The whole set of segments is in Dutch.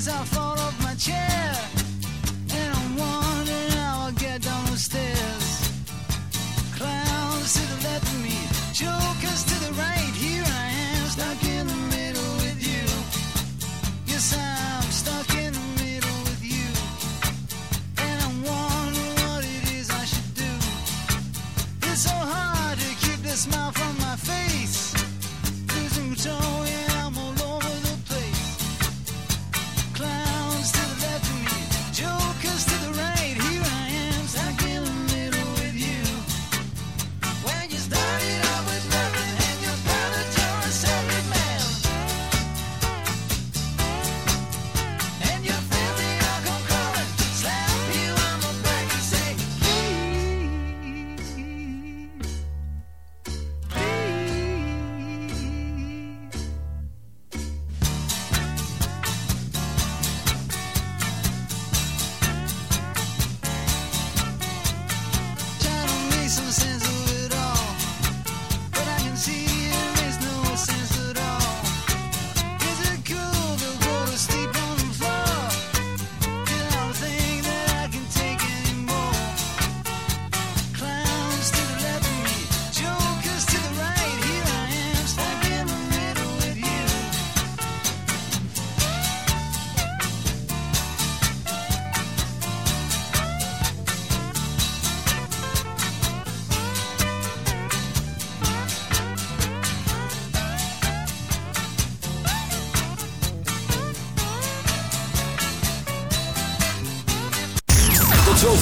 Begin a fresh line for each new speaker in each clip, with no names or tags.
is our
fault.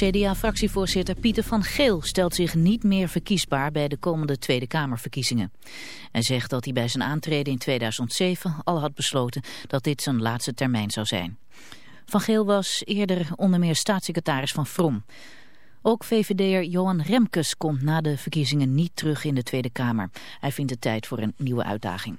CDA-fractievoorzitter Pieter van Geel stelt zich niet meer verkiesbaar bij de komende Tweede Kamerverkiezingen. Hij zegt dat hij bij zijn aantreden in 2007 al had besloten dat dit zijn laatste termijn zou zijn. Van Geel was eerder onder meer staatssecretaris van Vrom. Ook VVD'er Johan Remkes komt na de verkiezingen niet terug in de Tweede Kamer. Hij vindt het tijd voor een nieuwe uitdaging.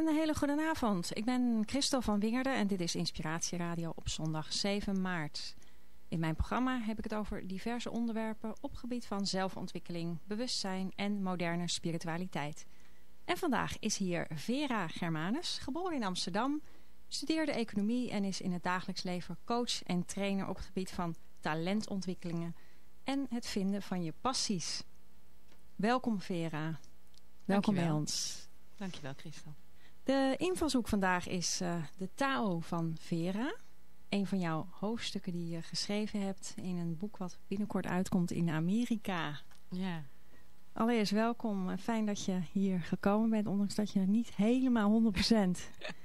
Een
hele goede avond. Ik ben Christel van Wingerden en dit is Inspiratieradio op zondag 7 maart. In mijn programma heb ik het over diverse onderwerpen op gebied van zelfontwikkeling, bewustzijn en moderne spiritualiteit. En vandaag is hier Vera Germanus, geboren in Amsterdam, studeerde economie en is in het dagelijks leven coach en trainer op het gebied van talentontwikkelingen en het vinden van je passies. Welkom Vera. Welkom bij ons.
Dankjewel Christel.
De invalshoek vandaag is uh, de Tao van Vera. Een van jouw hoofdstukken die je geschreven hebt in een boek wat binnenkort uitkomt in Amerika.
Ja.
Allereerst welkom. Fijn dat je hier gekomen bent, ondanks dat je niet helemaal 100%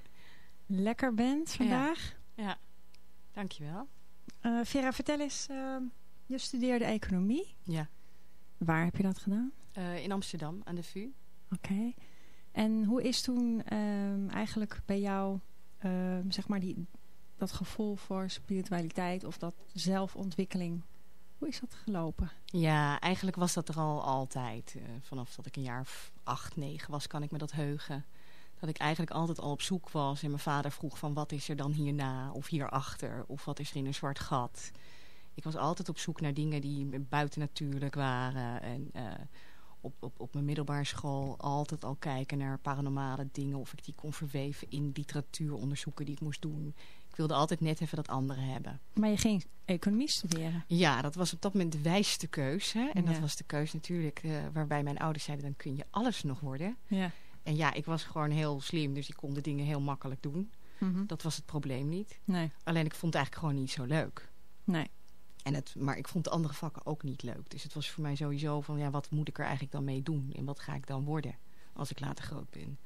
lekker bent vandaag.
Ja, ja. dankjewel.
Uh, Vera, vertel eens, uh, je studeerde economie.
Ja.
Waar heb je dat gedaan?
In Amsterdam, aan de VU.
Oké. Okay. En hoe is toen um, eigenlijk bij jou, um, zeg maar, die, dat gevoel voor spiritualiteit of dat zelfontwikkeling, hoe is dat gelopen?
Ja, eigenlijk was dat er al altijd. Uh, vanaf dat ik een jaar of acht, negen was, kan ik me dat heugen. Dat ik eigenlijk altijd al op zoek was en mijn vader vroeg van wat is er dan hierna of hierachter of wat is er in een zwart gat. Ik was altijd op zoek naar dingen die buitennatuurlijk waren en... Uh, op, op, op mijn middelbare school altijd al kijken naar paranormale dingen. Of ik die kon verweven in literatuuronderzoeken die ik moest doen. Ik wilde altijd net even dat andere hebben.
Maar je ging economie studeren?
Ja, dat was op dat moment de wijste keus. Hè? En ja. dat was de keus natuurlijk uh, waarbij mijn ouders zeiden... dan kun je alles nog worden.
Ja.
En ja, ik was gewoon heel slim. Dus ik kon de dingen heel makkelijk doen.
Mm -hmm.
Dat was het probleem niet.
Nee.
Alleen ik vond het eigenlijk gewoon niet zo leuk.
Nee.
En het, maar ik vond de andere vakken ook niet leuk. Dus het was voor mij sowieso van, ja, wat moet ik er eigenlijk dan mee doen? En wat ga ik dan worden als ik later groot ben?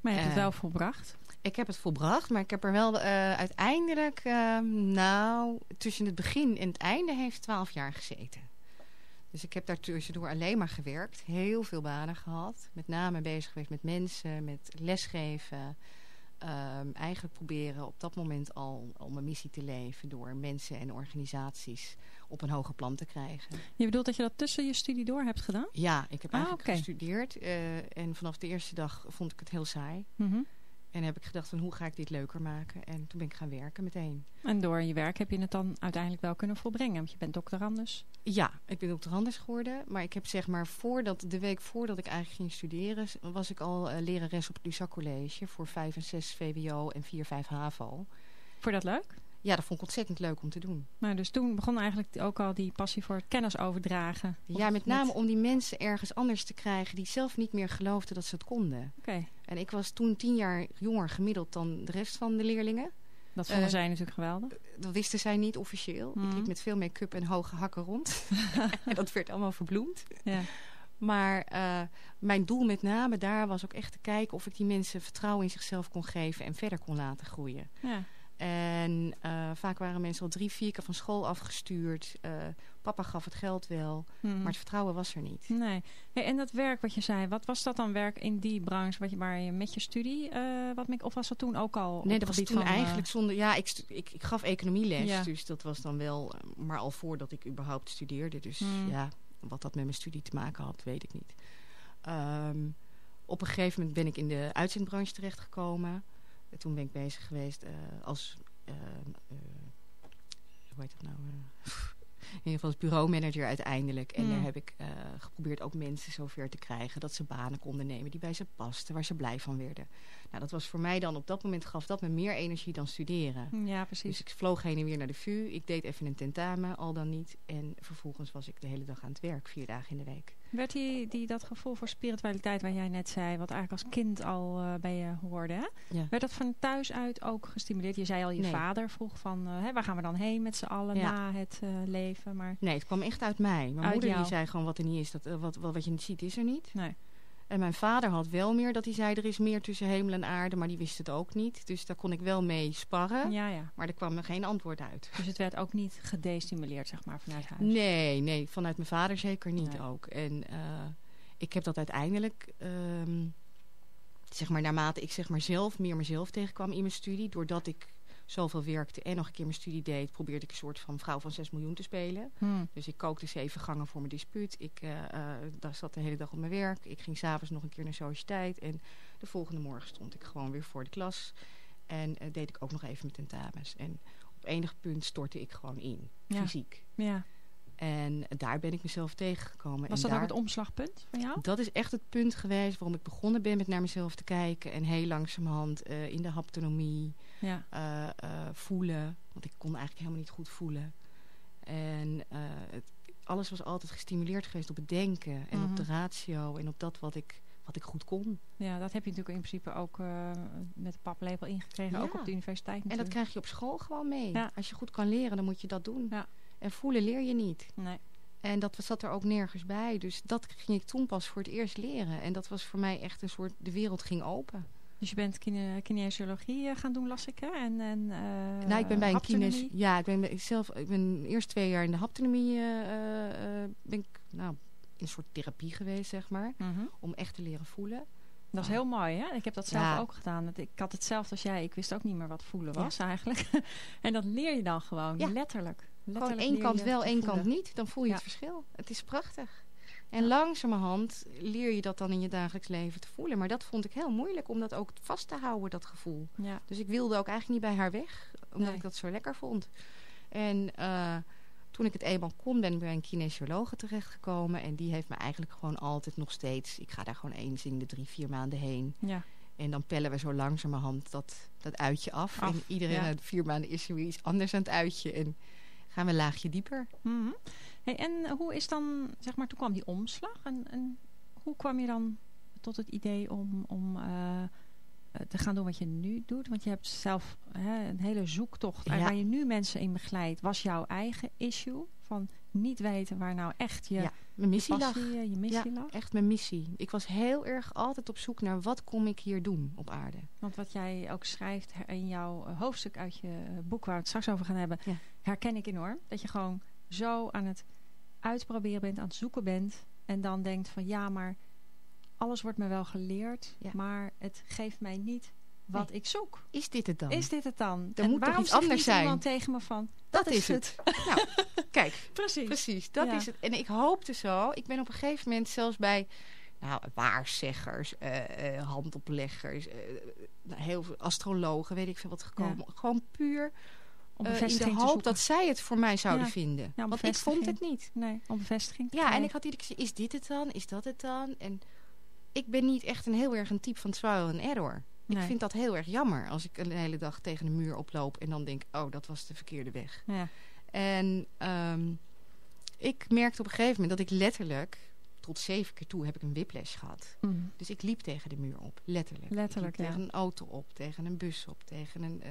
Maar je hebt uh, het wel volbracht?
Ik heb het volbracht, maar ik heb er wel uh, uiteindelijk, uh, nou, tussen het begin en het einde heeft twaalf jaar gezeten. Dus ik heb daar tussendoor alleen maar gewerkt. Heel veel banen gehad. Met name bezig geweest met mensen, met lesgeven. Um, eigenlijk proberen op dat moment al, al mijn missie te leven door mensen en organisaties op een hoger plan te krijgen.
Je bedoelt dat je dat tussen je studie door hebt gedaan?
Ja, ik heb eigenlijk
ah, okay.
gestudeerd uh, en vanaf de eerste dag vond ik het heel saai.
Mm -hmm.
En heb ik gedacht van hoe ga ik dit leuker maken en toen ben ik gaan werken meteen.
En door je werk heb je het dan uiteindelijk wel kunnen volbrengen, want je bent doctorandus.
Ja, ik ben doctorandus geworden, maar ik heb zeg maar voordat, de week voordat ik eigenlijk ging studeren, was ik al uh, lerares op het Lusac College voor 5 en 6 VWO en 4, 5 HAVO.
Vond je dat leuk?
Ja, dat vond ik ontzettend leuk om te doen.
Nou, dus toen begon eigenlijk ook al die passie voor kennis overdragen.
Ja, met name met... om die mensen ergens anders te krijgen die zelf niet meer geloofden dat ze het konden.
Oké. Okay.
En ik was toen tien jaar jonger gemiddeld dan de rest van de leerlingen.
Dat vonden uh, zij natuurlijk geweldig.
Dat wisten zij niet officieel.
Mhm.
Mm. Ik liep met veel make-up en hoge hakken rond. en dat werd allemaal verbloemd.
Ja.
Maar uh, mijn doel met name daar was ook echt te kijken of ik die mensen vertrouwen in zichzelf kon geven en verder kon laten groeien.
Ja.
En uh, vaak waren mensen al drie, vier keer van school afgestuurd. Uh, papa gaf het geld wel,
Mhm.
maar het vertrouwen was er niet.
Nee. Hey, en dat werk wat je zei, wat was dat dan werk in die branche wat je, waar je met je studie, uh, wat, of was dat toen ook al?
Nee, dat was toen
van,
eigenlijk zonder, ja, ik, ik, ik gaf economieles,
Ja.
dus dat was dan wel, eh, maar al voordat ik überhaupt studeerde. Dus
Hmm.
ja, wat dat met mijn studie te maken had, weet ik niet. Ehm, op een gegeven moment ben ik in de uitzendbranche terechtgekomen. En Toen ben ik bezig geweest eh, als, eh, eh, hoe heet dat nou? in ieder geval als bureaumanager uiteindelijk. En
Hmm.
daar heb ik geprobeerd ook mensen zover te krijgen dat ze banen konden nemen die bij ze pasten, waar ze blij van werden. Nou, dat was voor mij dan op dat moment gaf dat me meer energie dan studeren.
Ja, precies.
Dus ik vloog heen en weer naar de VU. Ik deed even een tentamen, al dan niet. En vervolgens was ik de hele dag aan het werk, vier dagen in de week.
Werd die, die, dat gevoel voor spiritualiteit waar jij net zei, wat eigenlijk als kind al eh, bij je hoorde, hè?
Ja.
werd dat van thuis uit ook gestimuleerd? Je zei al, je
Nee.
vader vroeg van, eh, hè, waar gaan we dan heen met z'n allen
Ja.
na het eh, leven? Maar
Nee, het kwam echt uit mij. Mijn
Uit
moeder
jou.
die zei gewoon wat er niet is, dat, wat, wat, wat je niet ziet is er niet.
nee.
En mijn vader had wel meer dat hij zei er is meer tussen hemel en aarde, maar die wist het ook niet. Dus daar kon ik wel mee sparren.
Ja, ja.
Maar er kwam er geen antwoord uit.
Dus het werd ook niet gedestimuleerd, zeg maar, vanuit huis.
Nee, nee, vanuit mijn vader zeker niet
Nee.
ook. En eh, ik heb dat uiteindelijk, ehm, zeg maar naarmate ik zeg maar zelf meer mezelf tegenkwam in mijn studie, doordat ik zoveel werkte en nog een keer mijn studie deed, probeerde ik een soort van vrouw van 6 miljoen te spelen.
Hmm.
Dus ik kookte zeven gangen voor mijn dispuut. Ik daar zat de hele dag op mijn werk. Ik ging s'avonds nog een keer naar sociëteit. En de volgende morgen stond ik gewoon weer voor de klas. En eh, deed ik ook nog even mijn tentamens. En op enig punt stortte ik gewoon in,
Ja.
fysiek.
Ja.
En daar ben ik mezelf tegengekomen.
Was
en
dat
daar,
ook het omslagpunt van jou?
dat is echt het punt geweest waarom ik begonnen ben met naar mezelf te kijken. En heel langzamerhand eh, in de haptonomie
Ja.
eh, eh, voelen. Want ik kon eigenlijk helemaal niet goed voelen. En het, alles was altijd gestimuleerd geweest op het denken. En op de
Mhm.
ratio. En op dat wat ik, wat ik goed kon.
ja, dat heb je natuurlijk in principe ook met de paplepel ingekregen.
Ja.
Ook op de universiteit
En dat krijg je op school gewoon mee.
Ja.
Als je goed kan leren, dan moet je dat doen.
Ja.
En voelen leer je niet.
Nee.
En dat zat er ook nergens bij. Dus dat ging ik toen pas voor het eerst leren. En dat was voor mij echt een soort... De wereld ging open.
Dus je bent kine kinesiologie eh, gaan doen, las ik, hè? En, en, eh,
nou, ik ben bij een kines... Ja, ik ben zelf... Ik ben eerst twee jaar in de haptonomie... eh, ben ik nou, in een soort therapie geweest, zeg maar.
Mhm.
Om echt te leren voelen.
Dat is heel mooi, hè? Ik heb dat zelf
Ja.
ook gedaan. Ik had hetzelfde als jij. Ik wist ook niet meer wat voelen
Ja.
was eigenlijk. en dat leer je dan gewoon,
Ja.
letterlijk.
Gewoon één kant wel, één
voelen.
kant niet. Dan voel je
Ja.
het verschil. Het is prachtig. En langzamerhand leer je dat dan in je dagelijks leven te voelen. Maar dat vond ik heel moeilijk om dat ook vast te houden, dat gevoel.
Ja.
Dus ik wilde ook eigenlijk niet bij haar weg. Omdat
Nee.
ik dat zo lekker vond. En eh, toen ik het eenmaal kon, ben ik bij een kinesiologe terechtgekomen. En die heeft me eigenlijk gewoon altijd nog steeds... Ik ga daar gewoon eens in de drie, vier maanden heen.
Ja.
En dan pellen we zo langzamerhand dat, dat uitje af.
Af,
en iedereen
ja.
vier maanden is er weer iets anders aan het uitje. En gaan we een laagje dieper.
Mhm. hey, en hoe is dan, zeg maar, toen kwam die omslag. En, en hoe kwam je dan tot het idee om, om eh, eh, te gaan doen wat je nu doet? Want je hebt zelf hè, een hele zoektocht
Ja.
waar je nu mensen in begeleidt. Was jouw eigen issue van niet weten waar nou echt je,
Ja, mijn missie lag.
eh, je missie lag?
Echt mijn missie. Ik was heel erg altijd op zoek naar wat kom ik hier doen op aarde.
Want wat jij ook schrijft in jouw eh, hoofdstuk uit je eh, boek waar we het straks over gaan hebben,
Ja.
Herken ik enorm. Dat je gewoon zo aan het uitproberen bent, aan het zoeken bent. En dan denkt van ja, maar alles wordt me wel geleerd,
Ja.
maar het geeft mij niet wat
Nee.
ik zoek.
Is dit het dan?
Is dit het dan?
Er
en
moet toch
waarom
iets
zegt
anders zijn?
iemand tegen me van,
dat is het. nou, kijk,
Precies.
precies. Dat
Ja.
is het. En ik hoopte zo. Ik ben op een gegeven moment zelfs bij nou, waarzeggers, eh, eh, handopleggers, eh, nou, heel veel astrologen, weet ik veel wat gekomen. Gewoon puur
Om
eh, in de hoop dat zij het voor mij zouden
Ja.
vinden.
Ja,
Want ik vond het niet.
Nee, om bevestiging.
Ja, en ik had iedere keer, is dit het dan? Is dat het dan? En ik ben niet echt een heel erg een type van trial and error.
Nee.
Ik vind dat heel erg jammer als ik een hele dag tegen een muur oploop en dan denk, oh, dat was de verkeerde weg.
Ja.
En ehm, ik merkte op een gegeven moment dat ik letterlijk, tot zeven keer toe heb ik een whiplash gehad.
Mm.
Dus ik liep tegen de muur op, letterlijk.
Letterlijk, ja.
tegen een auto op, tegen een bus op, tegen een,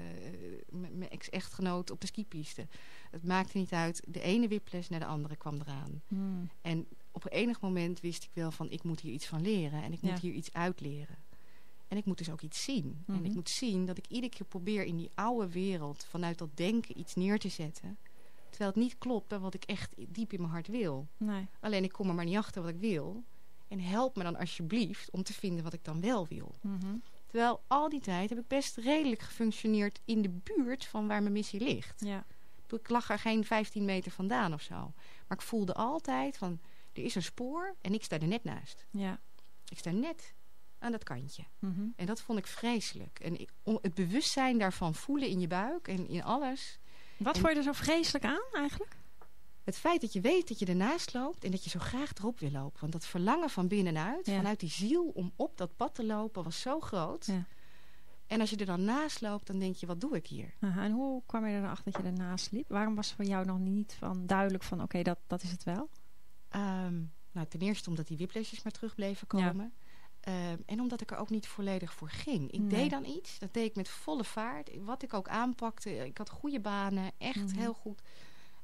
m- mijn ex-echtgenoot op de skipiste. Het maakte niet uit. De ene whiplash naar de andere kwam eraan.
Mm.
En op enig moment wist ik wel van ik moet hier iets van leren en ik moet
Ja.
hier iets uitleren. En ik moet dus ook iets zien. En
Mhm.
ik moet zien dat ik iedere keer probeer in die oude wereld vanuit dat denken iets neer te zetten. Terwijl het niet klopt bij wat ik echt diep in mijn hart wil.
Nee.
Alleen ik kom er maar niet achter wat ik wil. En help me dan alsjeblieft om te vinden wat ik dan wel wil.
Mhm.
Terwijl al die tijd heb ik best redelijk gefunctioneerd in de buurt van waar mijn missie ligt.
Ja.
Ik lag er geen 15 meter vandaan of zo. Maar ik voelde altijd van, er is een spoor en ik sta er net naast.
Ja.
Ik sta net aan dat kantje.
Mhm.
En dat vond ik vreselijk. En ik- het bewustzijn daarvan voelen in je buik en in alles.
Wat
En-
vond je er zo vreselijk aan eigenlijk?
Het feit dat je weet dat je ernaast loopt en dat je zo graag erop wil lopen. Want dat verlangen van binnenuit,
Ja.
vanuit die ziel om op dat pad te lopen, was zo groot.
Ja.
En als je er dan naast loopt, dan denk je, wat doe ik hier?
Aha, en hoe kwam je er dan achter dat je ernaast liep? Waarom was voor jou nog niet van duidelijk van oké, dat, dat is het wel?
Ehm, nou, ten eerste omdat die whiplashes maar terug bleven komen. Ehm, en omdat ik er ook niet volledig voor ging. Ik
Nee.
deed dan iets, dat deed ik met volle vaart. Wat ik ook aanpakte, ik had goede banen, echt
Mhm.
heel goed.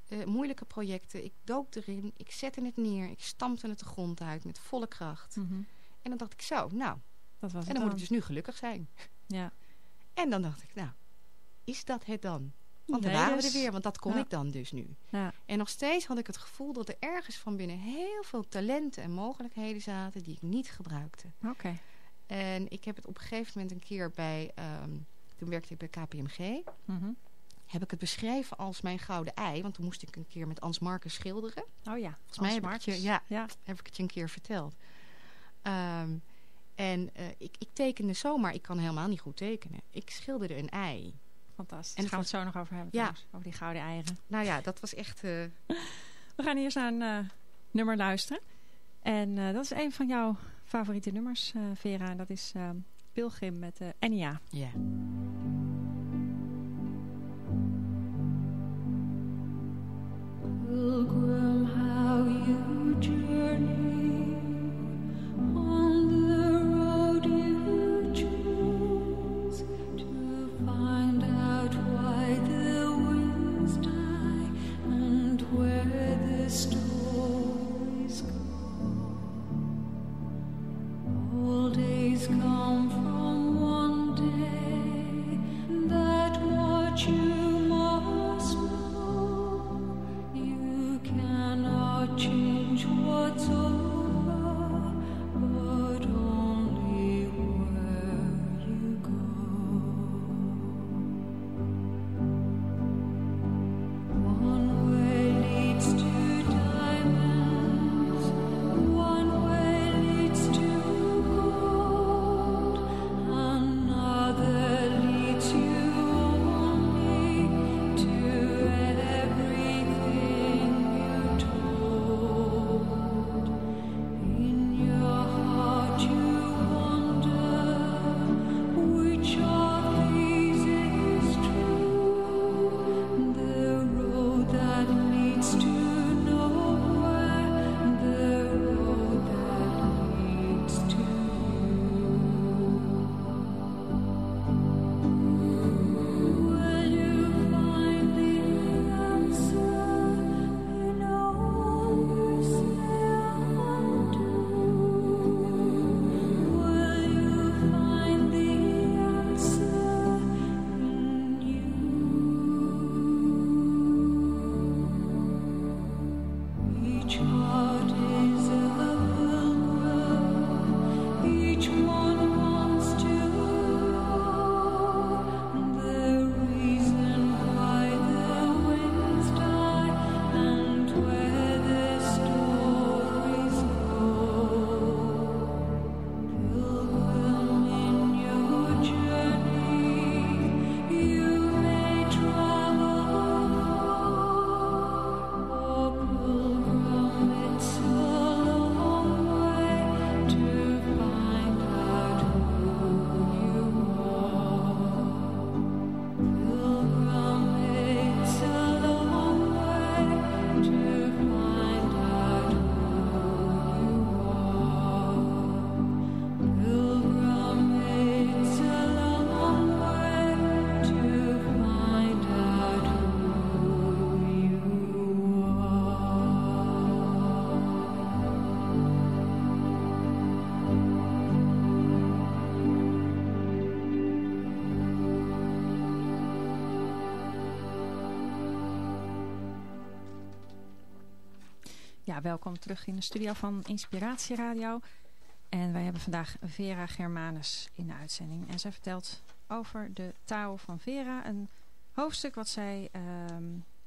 Eh, moeilijke projecten, ik dook erin, ik zette het neer, ik stampte het de grond uit met volle kracht.
Mhm.
En dan dacht ik zo, nou,
Dat was
en
het
dan moet ik dus nu gelukkig zijn.
Ja.
En dan dacht ik, nou, is dat het dan? Want dan waren we
dus-
er weer, want dat kon
Ja.
ik dan dus nu.
Ja.
En nog steeds had ik het gevoel dat er ergens van binnen heel veel talenten en mogelijkheden zaten die ik niet gebruikte.
Oké.
En ik heb het op een gegeven moment een keer bij, ehm, toen werkte ik bij KPMG.
Mhm.
heb ik het beschreven als mijn gouden ei. Want toen moest ik een keer met Ans Marcus schilderen.
Oh ja,
Volgens mij heb ik, je, ja,
ja.
heb ik het je een keer verteld. Ehm, en eh, ik, ik tekende zomaar. Ik kan helemaal niet goed tekenen. Ik schilderde een ei.
Fantastisch.
En
Daar gaan we
het
zo nog over hebben
Ja.
trouwens, over die gouden eieren.
Nou ja, dat was echt... eh,
We gaan eerst naar een eh, nummer luisteren. En eh, dat is een van jouw favoriete nummers, eh, Vera. En dat is eh, Pilgrim met eh Enya.
ja.
Ja, welkom terug in de studio van Inspiratie Radio. En wij hebben vandaag Vera Germanus in de uitzending. En zij vertelt over de Tao van Vera. Een hoofdstuk wat zij ehm,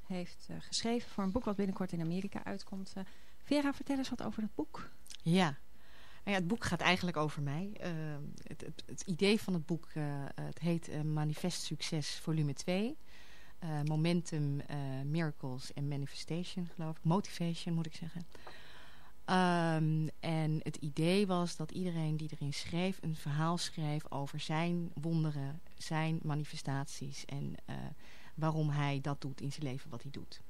heeft eh, geschreven voor een boek wat binnenkort in Amerika uitkomt. Eh, Vera, vertel eens wat over dat boek.
Ja. Nou ja, het boek gaat eigenlijk over mij. Eh, het, het, het idee van het boek, eh, het heet Manifest Succes volume 2. Eh, momentum, eh, Miracles en Manifestation, geloof ik. Motivation, moet ik zeggen. Ehm, en het idee was dat iedereen die erin schreef... een verhaal schreef over zijn wonderen, zijn manifestaties... en eh, waarom hij dat doet in zijn leven wat hij doet.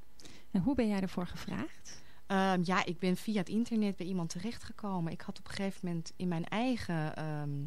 En hoe ben jij ervoor gevraagd?
Ehm, ja, ik ben via het internet bij iemand terechtgekomen. Ik had op een gegeven moment in mijn eigen... ehm,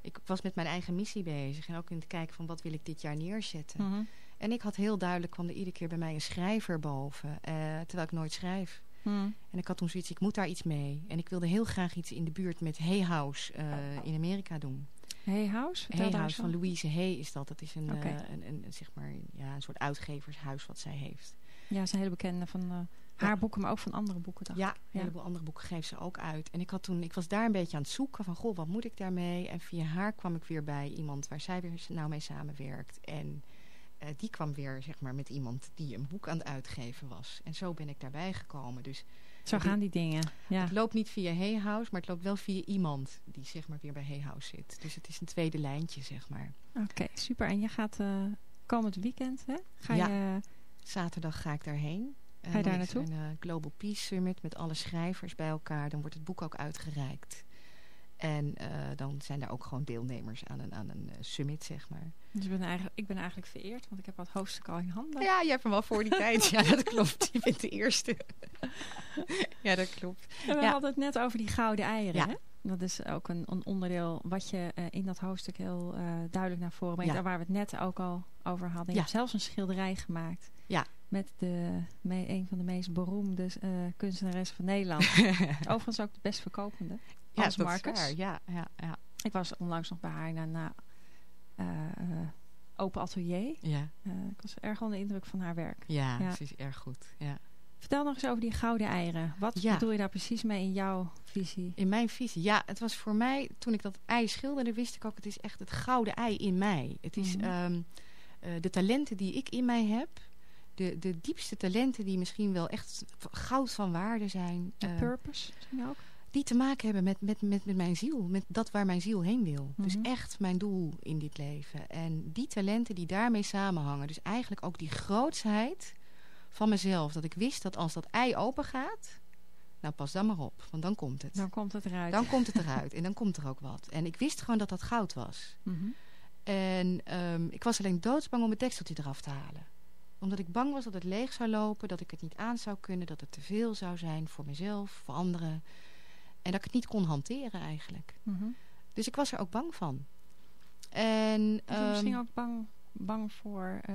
ik was met mijn eigen missie bezig. En ook in te kijken van wat wil ik dit jaar neerzetten. En ik had heel duidelijk, kwam er iedere keer bij mij een schrijver boven. eh, terwijl ik nooit schrijf.
Hmm.
En ik had toen zoiets, ik moet daar iets mee. En ik wilde heel graag iets in de buurt met Hay House eh, in Amerika doen.
Hey House?
Hay House van Louise Hay is dat. Dat is een, eh, een, een, zeg maar, ja, een soort uitgevershuis wat zij heeft.
Ja, ze is een hele bekende van haar boeken, maar ook van andere boeken. dacht.
Ja, een heleboel andere boeken geeft ze ook uit. En ik, had toen, ik was daar een beetje aan het zoeken van, goh, wat moet ik daarmee? En via haar kwam ik weer bij iemand waar zij weer nou mee samenwerkt. En eh, die kwam weer zeg maar, met iemand die een boek aan het uitgeven was. En zo ben ik daarbij gekomen. Dus
Zo gaan die dingen. Ja.
het loopt niet via Hay House, maar het loopt wel via iemand die zeg maar, weer bij Hay House zit. Dus het is een tweede lijntje, zeg maar.
Oké, super. En je gaat eh, komend weekend, hè? Ga
Ja.
je...
Zaterdag ga ik daarheen. En
Ga je
dan
daar naartoe?
Een eh, Global Peace Summit met alle schrijvers bij elkaar. Dan wordt het boek ook uitgereikt. En eh, dan zijn er ook gewoon deelnemers aan een, aan een eh, summit, zeg maar.
Dus ik ben, eigenlijk, ik ben eigenlijk vereerd, want ik heb wat hoofdstuk al in handen.
Ja, je hebt hem wel voor die tijd. Ja, dat klopt. Je bent de eerste. ja, dat klopt.
En we
Ja.
hadden het net over die gouden eieren.
Ja.
Hè? Dat is ook een, een onderdeel wat je eh, in dat hoofdstuk heel duidelijk naar voren brengt.
Ja.
En waar we het net ook al over hadden. Je hebt zelfs een schilderij gemaakt.
Ja.
Met de, me, een van de meest beroemde kunstenaressen van Nederland. Overigens ook de best verkopende.
Ja,
Hans Marcus.
Ja, ja, ja.
Ik was onlangs nog bij haar na, na eh, open atelier.
Ja,
Eh, ik was erg onder de indruk van haar werk.
ja,
Ja.
is erg goed. Ja.
Vertel nog eens over die gouden eieren. Wat
Ja.
bedoel je daar precies mee in jouw visie?
In mijn visie. Ja, het was voor mij, toen ik dat ei schilderde, wist ik ook, het is echt het gouden ei in mij. Het is
Mhm.
ehm, eh, de talenten die ik in mij heb. De, de diepste talenten die misschien wel echt goud van waarde zijn.
De
eh,
purpose misschien ook?
Die te maken hebben met, met, met, met mijn ziel. Met dat waar mijn ziel heen wil. Dus
Mhm.
echt mijn doel in dit leven. En die talenten die daarmee samenhangen. Dus eigenlijk ook die grootsheid van mezelf. Dat ik wist dat als dat ei open gaat... Nou, pas dan maar op, want dan komt het.
Dan komt het eruit.
Dan komt het eruit en dan komt er ook wat. En ik wist gewoon dat dat goud was.
Mhm.
En ehm, ik was alleen doodsbang om het dekseltje eraf te halen. Omdat ik bang was dat het leeg zou lopen, dat ik het niet aan zou kunnen, dat het te veel zou zijn voor mezelf, voor anderen. En dat ik het niet kon hanteren eigenlijk.
Mhm.
Dus ik was er ook bang van. En,
Was je misschien
ehm,
ook bang, bang voor eh,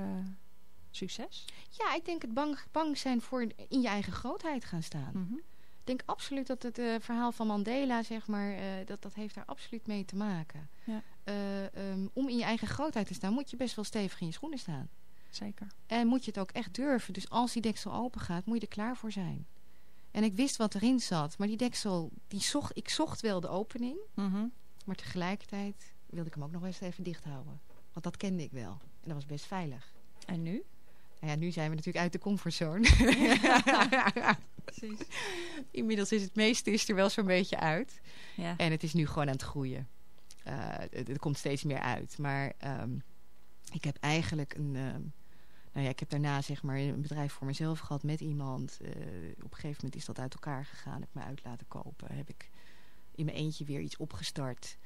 succes?
ja, ik denk het bang, bang zijn voor in je eigen grootheid gaan staan.
Mhm.
Ik denk absoluut dat het eh, verhaal van Mandela, zeg maar, eh, dat, dat heeft daar absoluut mee te maken.
Ja.
Eh, ehm, om in je eigen grootheid te staan, moet je best wel stevig in je schoenen staan.
Zeker.
En moet je het ook echt durven. Dus als die deksel open gaat, moet je er klaar voor zijn. En ik wist wat erin zat, maar die deksel, die zocht, ik zocht wel de opening.
Mhm.
Maar tegelijkertijd wilde ik hem ook nog eens even dicht houden. Want dat kende ik wel. En dat was best veilig.
En nu?
Nou ja, nu zijn we natuurlijk uit de comfortzone.
Precies.
Inmiddels is het meeste is er wel zo'n beetje uit.
Ja.
En het is nu gewoon aan het groeien. Eh, het, het komt steeds meer uit. Maar ehm, ik heb eigenlijk een... ehm, nou ja, ik heb daarna zeg maar een bedrijf voor mezelf gehad met iemand. Eh, op een gegeven moment is dat uit elkaar gegaan. Heb ik me uit laten kopen. Heb ik in mijn eentje weer iets opgestart.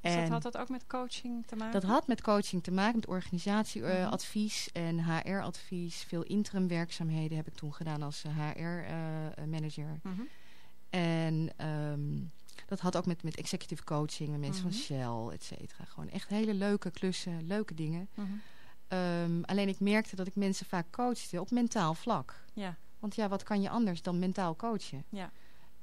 Dus dat
En-
had dat ook met coaching te maken?
dat had met coaching te maken, met organisatieadvies en HR-advies. Veel interim werkzaamheden heb ik toen gedaan als HR-manager.
Mhm.
en ehm, dat had ook met, met executive coaching, met mensen
Mhm.
van Shell, et cetera. Gewoon echt hele leuke klussen, leuke dingen. Ehm, alleen ik merkte dat ik mensen vaak coachte op mentaal vlak.
Ja.
Want ja, wat kan je anders dan mentaal coachen?
Ja.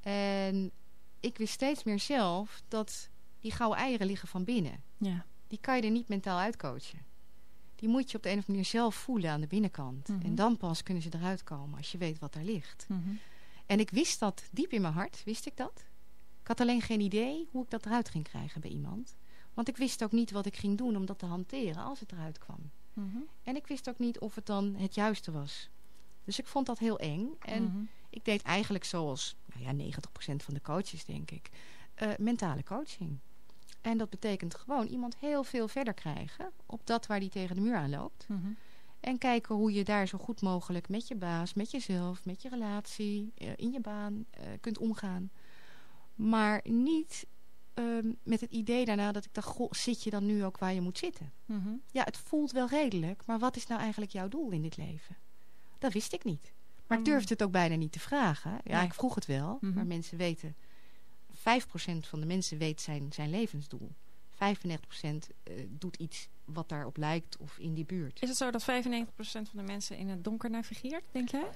En ik wist steeds meer zelf dat die gouden eieren liggen van binnen
Ja.
die kan je er niet mentaal uitcoachen. Die moet je op de een of andere manier zelf voelen aan de binnenkant.
Mhm.
En dan pas kunnen ze eruit komen als je weet wat daar ligt.
Mhm.
En ik wist dat diep in mijn hart, wist ik dat. Ik had alleen geen idee hoe ik dat eruit ging krijgen bij iemand. Want ik wist ook niet wat ik ging doen om dat te hanteren als het eruit kwam.
Mhm.
En ik wist ook niet of het dan het juiste was. Dus ik vond dat heel eng. En
Mhm.
ik deed eigenlijk zoals nou ja, 90% van de coaches, denk ik, eh, mentale coaching. En dat betekent gewoon iemand heel veel verder krijgen op dat waar die tegen de muur aan loopt.
Mhm.
En kijken hoe je daar zo goed mogelijk met je baas, met jezelf, met je relatie, eh, in je baan eh, kunt omgaan. Maar niet ehm, met het idee daarna dat ik dacht, goh, zit je dan nu ook waar je moet zitten?
Mhm.
Ja, het voelt wel redelijk, maar wat is nou eigenlijk jouw doel in dit leven? Dat wist ik niet. Maar ik
Mm.
durfde het ook bijna niet te vragen. Ja,
Nee.
ik vroeg het wel,
Mhm.
maar mensen weten... 5% van de mensen weet zijn, zijn levensdoel. 95% eh, doet iets wat daarop lijkt of in die buurt.
Is het zo dat 95% van de mensen in het donker navigeert, denk jij?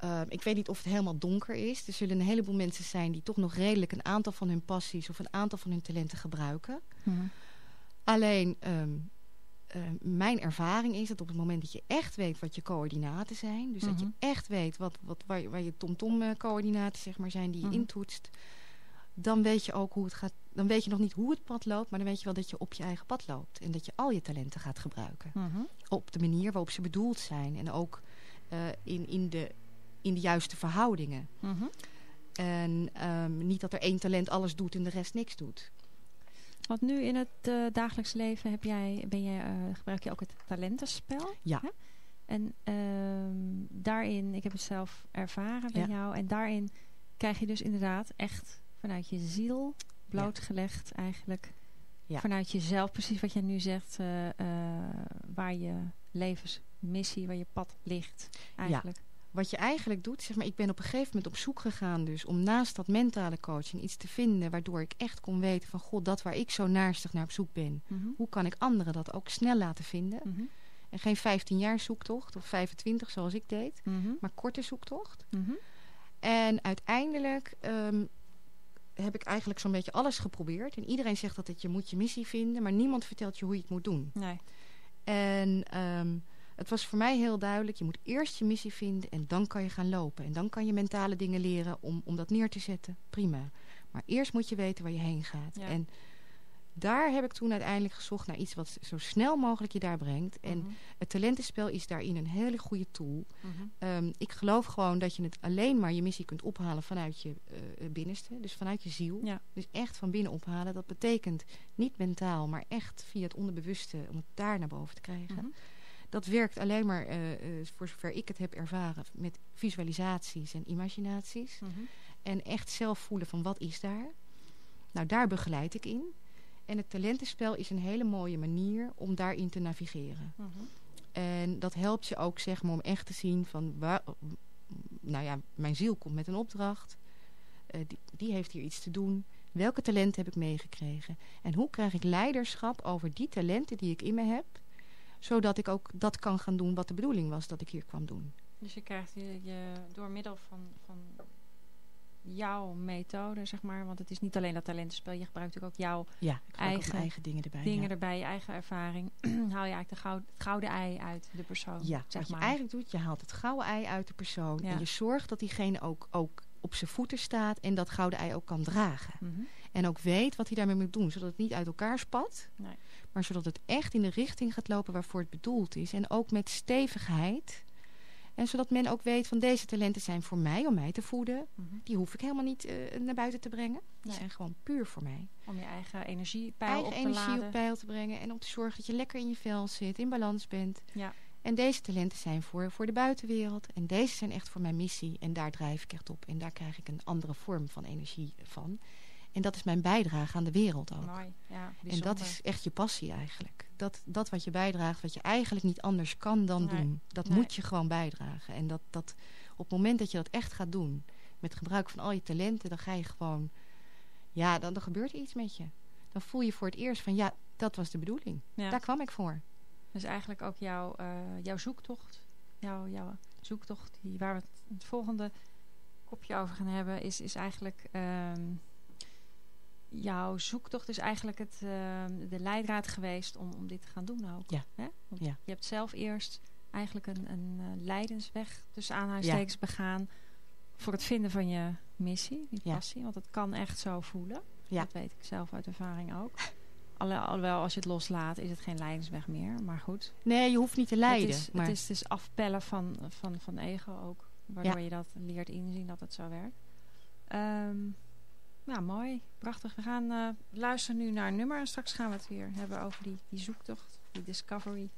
Ehm, ik weet niet of het helemaal donker is. Er zullen een heleboel mensen zijn die toch nog redelijk een aantal van hun passies of een aantal van hun talenten gebruiken.
Mhm.
Alleen, ehm, ehm, mijn ervaring is dat op het moment dat je echt weet wat je coördinaten zijn, dus dat je
Mhm.
echt weet wat, wat, waar, je- waar je tom-tom eh, coördinaten zeg maar, zijn die je
Mhm.
intoetst, dan weet je ook hoe het gaat, dan weet je nog niet hoe het pad loopt, maar dan weet je wel dat je op je eigen pad loopt. En dat je al je talenten gaat gebruiken. Op de manier waarop ze bedoeld zijn. En ook eh, in, in, de, in de juiste verhoudingen.
Mhm.
En ehm, niet dat er één talent alles doet en de rest niks doet.
Want nu in het eh, dagelijks leven heb jij, ben je, eh, gebruik je ook het talentenspel.
Ja.
Hè? En ehm, daarin, ik heb het zelf ervaren bij
Ja.
jou. En daarin krijg je dus inderdaad echt vanuit je ziel blootgelegd eigenlijk.
Ja.
Vanuit jezelf, precies wat jij nu zegt. eh, waar je levensmissie, waar je pad ligt eigenlijk.
Wat je eigenlijk doet, zeg maar, ik ben op een gegeven moment op zoek gegaan dus om naast dat mentale coaching iets te vinden waardoor ik echt kon weten van god, dat waar ik zo naarstig naar op zoek ben,
Mhm.
hoe kan ik anderen dat ook snel laten vinden?
Mhm.
En geen 15 jaar zoektocht of 25 zoals ik deed,
Mhm.
maar korte zoektocht. En uiteindelijk ehm, heb ik eigenlijk zo'n beetje alles geprobeerd. En iedereen zegt dat het je moet je missie vinden, maar niemand vertelt je hoe je het moet doen.
Nee.
En ehm, het was voor mij heel duidelijk, je moet eerst je missie vinden en dan kan je gaan lopen. En dan kan je mentale dingen leren om, om dat neer te zetten. Prima. Maar eerst moet je weten waar je heen gaat.
Ja.
En daar heb ik toen uiteindelijk gezocht naar iets wat zo snel mogelijk je daar brengt. En
Mhm.
het talentenspel is daarin een hele goede tool.
Mhm.
Ehm, ik geloof gewoon dat je het alleen maar je missie kunt ophalen vanuit je eh, binnenste. Dus vanuit je ziel.
Ja.
Dus echt van binnen ophalen. Dat betekent niet mentaal, maar echt via het onderbewuste. Om het daar naar boven te krijgen.
Mhm.
Dat werkt alleen maar, eh, eh, voor zover ik het heb ervaren, met visualisaties en imaginaties.
Mhm.
En echt zelf voelen van wat is daar. Nou, daar begeleid ik in. En het talentenspel is een hele mooie manier om daarin te navigeren.
Mhm.
En dat helpt je ook zeg maar om echt te zien van... Waar, nou ja, mijn ziel komt met een opdracht. Eh, die, die heeft hier iets te doen. Welke talenten heb ik meegekregen? En hoe krijg ik leiderschap over die talenten die ik in me heb? Zodat ik ook dat kan gaan doen wat de bedoeling was dat ik hier kwam doen.
Dus je krijgt je, je door middel van, van jouw methode, zeg maar. Want het is niet alleen dat talentenspel. Je gebruikt natuurlijk ook jouw
Ja, ga ook
Eigen
eigen dingen erbij.
dingen
ja.
erbij, je eigen ervaring. Haal je eigenlijk de goud, het gouden ei uit de persoon.
Ja,
zeg
wat
maar.
je eigenlijk doet, je haalt het gouden ei uit de persoon.
Ja.
En je zorgt dat diegene ook, ook op zijn voeten staat en dat gouden ei ook kan dragen.
Mhm.
En ook weet wat hij daarmee moet doen. Zodat het niet uit elkaar spat.
Nee.
Maar zodat het echt in de richting gaat lopen waarvoor het bedoeld is. En ook met stevigheid. En zodat men ook weet van deze talenten zijn voor mij om mij te voeden.
Mhm.
Die hoef ik helemaal niet eh, naar buiten te brengen. Die
Nee.
zijn gewoon puur voor mij.
Om je eigen energiepeil
Eigen
op te
energie
laden.
op peil te brengen. En om te zorgen dat je lekker in je vel zit. In balans bent.
Ja.
En deze talenten zijn voor, voor de buitenwereld. En deze zijn echt voor mijn missie. En daar drijf ik echt op. En daar krijg ik een andere vorm van energie van. En dat is mijn bijdrage aan de wereld ook.
Mooi. Ja,
En dat is echt je passie eigenlijk. Dat, dat wat je bijdraagt, wat je eigenlijk niet anders kan dan
Nee.
doen. Dat
Nee.
moet je gewoon bijdragen. En dat, dat op het moment dat je dat echt gaat doen, met gebruik van al je talenten, dan ga je gewoon, ja, dan, dan gebeurt er iets met je. Dan voel je voor het eerst van, ja, dat was de bedoeling.
Ja.
Daar kwam ik voor.
Dus eigenlijk ook jouw, eh, jouw zoektocht. Jouw, jouw zoektocht, die, waar we het volgende kopje over gaan hebben, is, is eigenlijk... ehm, jouw zoektocht is eigenlijk het, ehm, de leidraad geweest om, om dit te gaan doen ook.
Ja.
Hè? Want
Ja.
Je hebt zelf eerst eigenlijk een, een eh, leidensweg tussen aanhalingstekens begaan voor het vinden van je missie, die
Ja.
passie. Want het kan echt zo voelen.
Ja.
Dat weet ik zelf uit ervaring ook. Alhoewel, als je het loslaat, is het geen leidensweg meer. Maar goed,
Nee, je hoeft niet te leiden.
het is,
maar
het is dus afpellen van, van, van ego ook. Waardoor je dat leert inzien dat het zo werkt. Ehm nou, mooi. Prachtig. We gaan eh, luisteren nu naar een nummer. En straks gaan we het weer hebben over die, die zoektocht. Die discovery.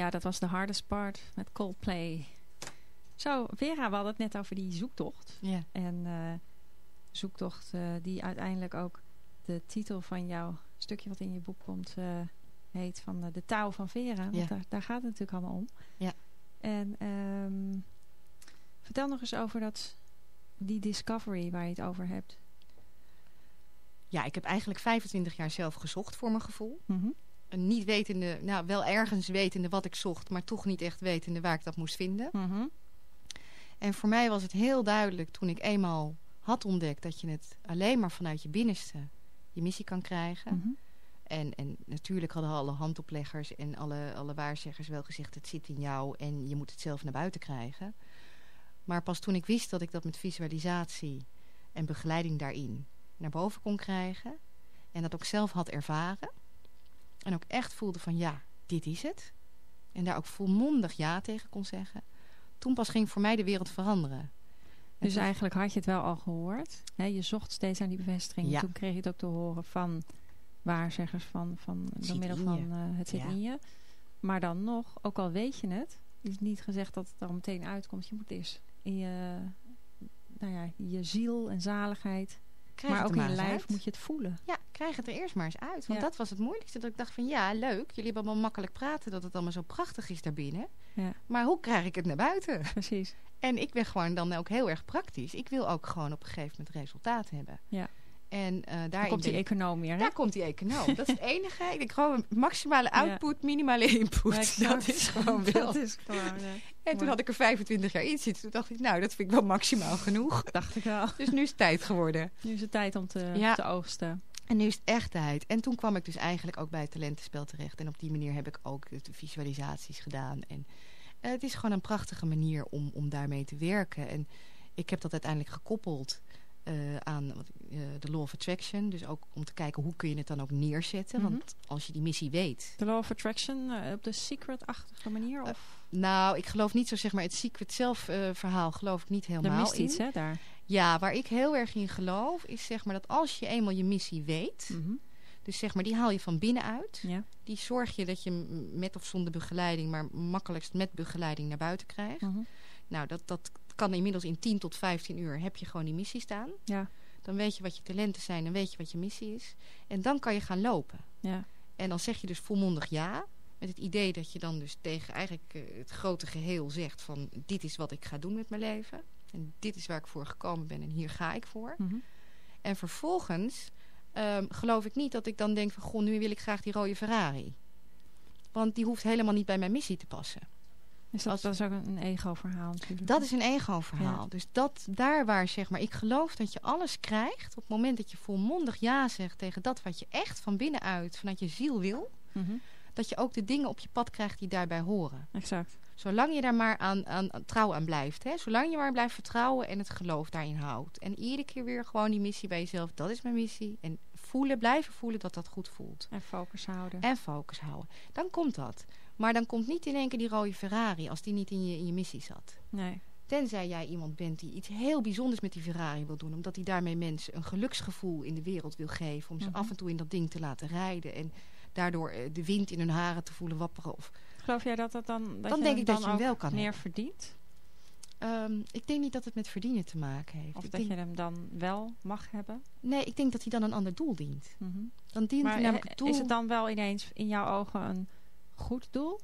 Ja, dat was de hardest part met Coldplay. Zo, Vera, we hadden het net over die zoektocht.
Ja.
En eh, zoektocht eh, die uiteindelijk ook de titel van jouw stukje wat in je boek komt eh, heet van de touw van Vera. Want
Ja.
daar, daar gaat het natuurlijk allemaal om.
Ja.
En ehm, vertel nog eens over dat, die discovery waar je het over hebt.
ja, ik heb eigenlijk 25 jaar zelf gezocht voor mijn gevoel. En Niet wetende, nou wel ergens wetende wat ik zocht, maar toch niet echt wetende waar ik dat moest vinden.
Mhm.
En voor mij was het heel duidelijk toen ik eenmaal had ontdekt dat je het alleen maar vanuit je binnenste je missie kan krijgen.
Mhm.
En, en natuurlijk hadden alle handopleggers en alle, alle waarzeggers wel gezegd... het zit in jou en je moet het zelf naar buiten krijgen. Maar pas toen ik wist dat ik dat met visualisatie en begeleiding daarin... naar boven kon krijgen... en dat ook zelf had ervaren... en ook echt voelde van ja, dit is het... en daar ook volmondig ja tegen kon zeggen... toen pas ging voor mij de wereld veranderen.
Dus eigenlijk had je het wel al gehoord. Hè? Je zocht steeds aan die bevestiging.
Ja.
Toen kreeg je het ook te horen van waarzeggers van, van door middel van eh, het zit
Ja.
in je. Maar dan nog, ook al weet je het, is niet gezegd dat het er meteen uitkomt. Je moet eerst in je, nou ja, je ziel en zaligheid,
Krijg
maar ook in je lijf
uit.
moet je het voelen.
Ja, krijg het er eerst maar eens uit. Want
Ja.
dat was het moeilijkste. Dat ik dacht van ja, leuk. Jullie hebben allemaal makkelijk praten dat het allemaal zo prachtig is daarbinnen.
Ja,
Maar hoe krijg ik het naar buiten?
precies.
En ik ben gewoon dan ook heel erg praktisch. Ik wil ook gewoon op een gegeven moment resultaat hebben.
Ja.
En eh
Daar komt die econoom weer, hè?
daar komt die econoom. Dat is het enige. Ik denk gewoon maximale output, minimale input.
Ja,
dat is gewoon wel.
Dat is gewoon,
en toen had ik er 25 jaar in zitten. Toen dacht ik, nou, dat vind ik wel maximaal genoeg.
dacht ik wel.
Dus nu is het tijd geworden.
Nu is het tijd om te,
Ja.
te oogsten.
En nu is het echt tijd. En toen kwam ik dus eigenlijk ook bij het talentenspel terecht. En op die manier heb ik ook de visualisaties gedaan. En eh, het is gewoon een prachtige manier om, om daarmee te werken. En ik heb dat uiteindelijk gekoppeld eh, aan eh, de Law of Attraction. Dus ook om te kijken hoe kun je het dan ook neerzetten.
Mhm.
Want als je die missie weet.
The Law of Attraction op de secret-achtige manier? Of?
Nou, ik geloof niet zo zeg maar het secret zelf verhaal geloof ik niet
er
helemaal
mist
in.
iets, hè, daar.
Ja, waar ik heel erg in geloof is zeg maar dat als je eenmaal je missie weet.
Mhm.
Dus zeg maar die haal je van binnenuit.
Ja.
Die zorg je dat je met of zonder begeleiding, maar makkelijkst met begeleiding naar buiten krijgt.
Mhm.
Nou, dat, dat kan inmiddels in 10 tot 15 uur heb je gewoon die missie staan.
Ja.
Dan weet je wat je talenten zijn en weet je wat je missie is. En dan kan je gaan lopen.
Ja.
En dan zeg je dus volmondig ja. Met het idee dat je dan dus tegen eigenlijk eh, het grote geheel zegt van dit is wat ik ga doen met mijn leven. En dit is waar ik voor gekomen ben en hier ga ik voor.
Mhm.
En vervolgens ehm, geloof ik niet dat ik dan denk van... goh, nu wil ik graag die rode Ferrari. Want die hoeft helemaal niet bij mijn missie te passen.
Dus dat,
Als-
dat is ook een, ego-verhaal natuurlijk.
Dat is een ego-verhaal.
Ja.
Dus dat, daar waar zeg maar... ik geloof dat je alles krijgt... op het moment dat je volmondig ja zegt tegen dat wat je echt van binnenuit... vanuit je ziel wil...
Mhm.
dat je ook de dingen op je pad krijgt die daarbij horen.
Exact.
Zolang je daar maar aan, aan, aan trouw aan blijft. Hè? Zolang je maar blijft vertrouwen en het geloof daarin houdt. En iedere keer weer gewoon die missie bij jezelf. Dat is mijn missie. En voelen, blijven voelen dat dat goed voelt.
En focus houden.
En focus houden. Dan komt dat. Maar dan komt niet in één keer die rode Ferrari als die niet in je, in je missie zat.
Nee.
Tenzij jij iemand bent die iets heel bijzonders met die Ferrari wil doen. Omdat hij daarmee mensen een geluksgevoel in de wereld wil geven. Om ze
Mhm.
af en toe in dat ding te laten rijden. En daardoor eh, de wind in hun haren te voelen wapperen. Of,
Geloof jij dat dat dan... Dat
Dan denk ik dat je hem wel kan
meer
hebben.
verdient?
Ehm, ik denk niet dat het met verdienen te maken heeft.
Of
ik
dat
denk,
je hem dan wel mag hebben?
Nee, ik denk dat hij dan een ander doel dient.
Mhm.
Dan dient
Maar
hij namelijk doel...
is het dan wel ineens in jouw ogen een goed doel?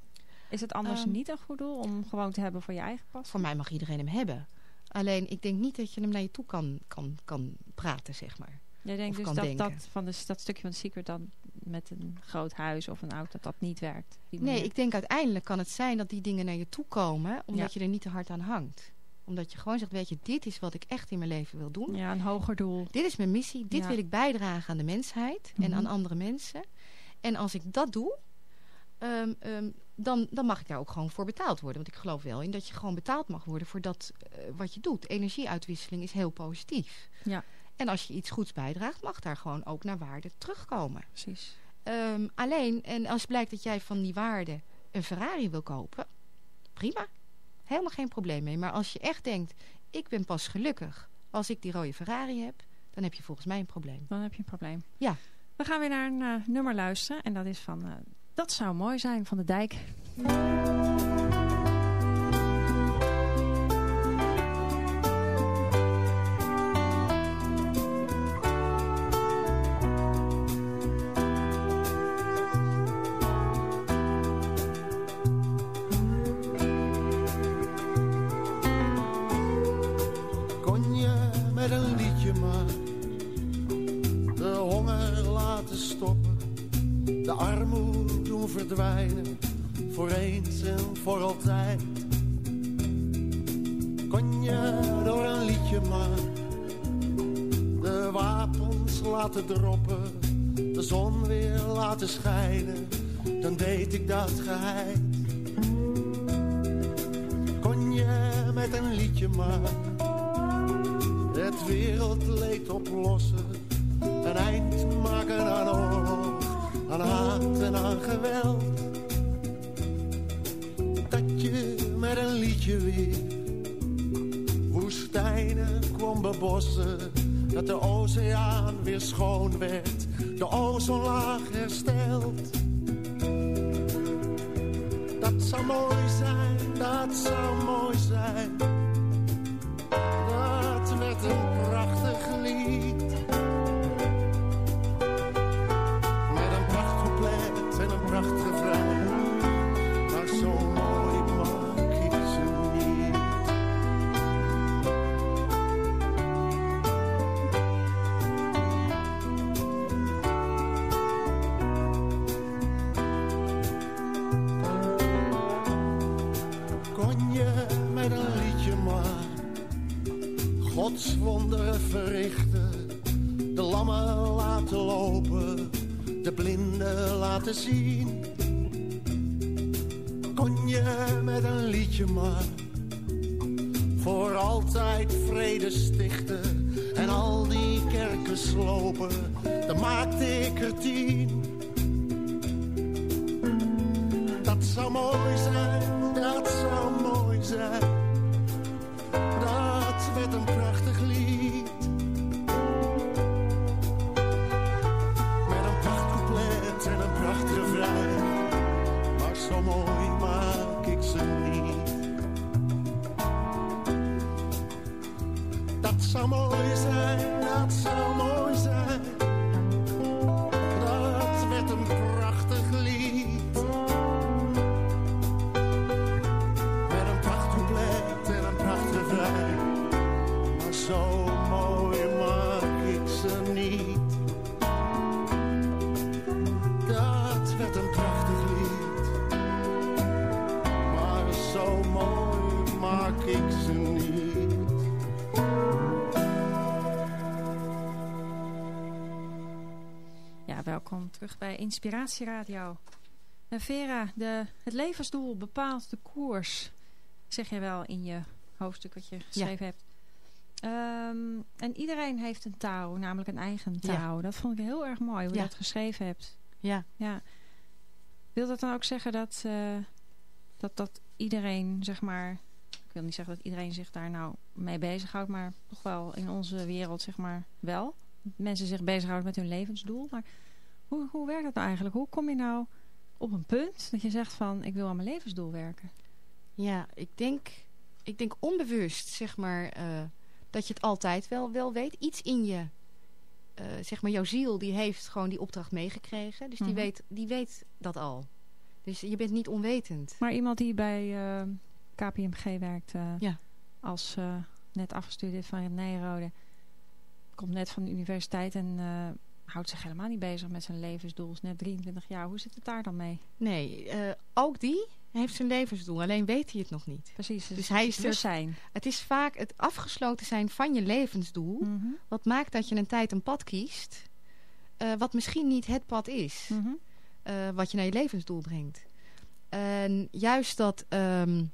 Is het anders
Ehm,
niet een goed doel om gewoon te hebben voor je eigen pas?
Voor mij mag iedereen hem hebben. Alleen, ik denk niet dat je hem naar je toe kan, kan, kan praten, zeg maar.
Jij denkt
of
dus dat,
denken.
dat, van de, dat stukje van de secret dan met een groot huis of een auto, dat dat niet werkt?
Nee, ik denk uiteindelijk kan het zijn dat die dingen naar je toe komen... omdat
Ja.
je er niet te hard aan hangt. Omdat je gewoon zegt, weet je, dit is wat ik echt in mijn leven wil doen.
Ja, een hoger doel.
Dit is mijn missie. Dit
Ja.
wil ik bijdragen aan de mensheid en
Mhm.
aan andere mensen. En als ik dat doe, ehm, ehm, dan, dan mag ik daar ook gewoon voor betaald worden. Want ik geloof wel in dat je gewoon betaald mag worden voor dat eh, wat je doet. Energieuitwisseling is heel positief.
Ja.
En als je iets goeds bijdraagt, mag daar gewoon ook naar waarde terugkomen.
Precies.
Ehm, alleen, en als blijkt dat jij van die waarde een Ferrari wil kopen, prima. Helemaal geen probleem mee. Maar als je echt denkt, ik ben pas gelukkig als ik die rode Ferrari heb, dan heb je volgens mij een probleem.
Dan heb je een probleem.
Ja.
We gaan weer naar een eh, nummer luisteren. En dat is van... eh, dat zou mooi zijn van de dijk.
Maar het wereldleed oplossen. Een eind maken aan oorlog, aan haat en aan geweld. Dat je met een liedje weer woestijnen kon bebossen. Dat de oceaan weer schoon werd, de ozonlaag hersteld. Dat zou mooi zijn, dat zou laten zien. Kon je met een liedje maar voor altijd vrede stichten en al die kerken slopen,
terug bij Inspiratie Radio. En Vera, de, het levensdoel bepaalt de koers. Zeg je wel in je hoofdstuk wat je geschreven hebt. Ehm, en iedereen heeft een touw, namelijk een eigen
Ja.
touw. Dat vond ik heel erg mooi, hoe je dat geschreven hebt.
Ja.
Ja. Wil dat dan ook zeggen dat, eh, dat, dat iedereen, zeg maar... Ik wil niet zeggen dat iedereen zich daar nou mee bezighoudt... maar toch wel in onze wereld, zeg maar, wel. Mensen zich bezighouden met hun levensdoel. Maar hoe, hoe werkt dat nou eigenlijk? Hoe kom je nou op een punt dat je zegt van... ik wil aan mijn levensdoel werken?
Ja, ik denk, ik denk onbewust, zeg maar, eh, dat je het altijd wel, wel weet. Iets in je, eh, zeg maar, jouw ziel, die heeft gewoon die opdracht meegekregen. Dus die,
Mhm.
weet, die weet dat al. Dus je bent niet onwetend.
Maar iemand die bij eh, KPMG werkt...
Ja.
als net afgestudeerd van Nijrode... komt net van de universiteit en houdt zich helemaal niet bezig met zijn levensdoel. Is net 23 jaar. Hoe zit het daar dan mee?
Nee, eh, ook die heeft zijn levensdoel. Alleen weet hij het nog niet.
Precies.
Dus hij is er-
bewustzijn.
Het is vaak het afgesloten zijn van je levensdoel.
Mhm.
Wat maakt dat je een tijd een pad kiest. eh, wat misschien niet het pad is.
Mhm.
eh, wat je naar je levensdoel brengt. En juist dat ehm,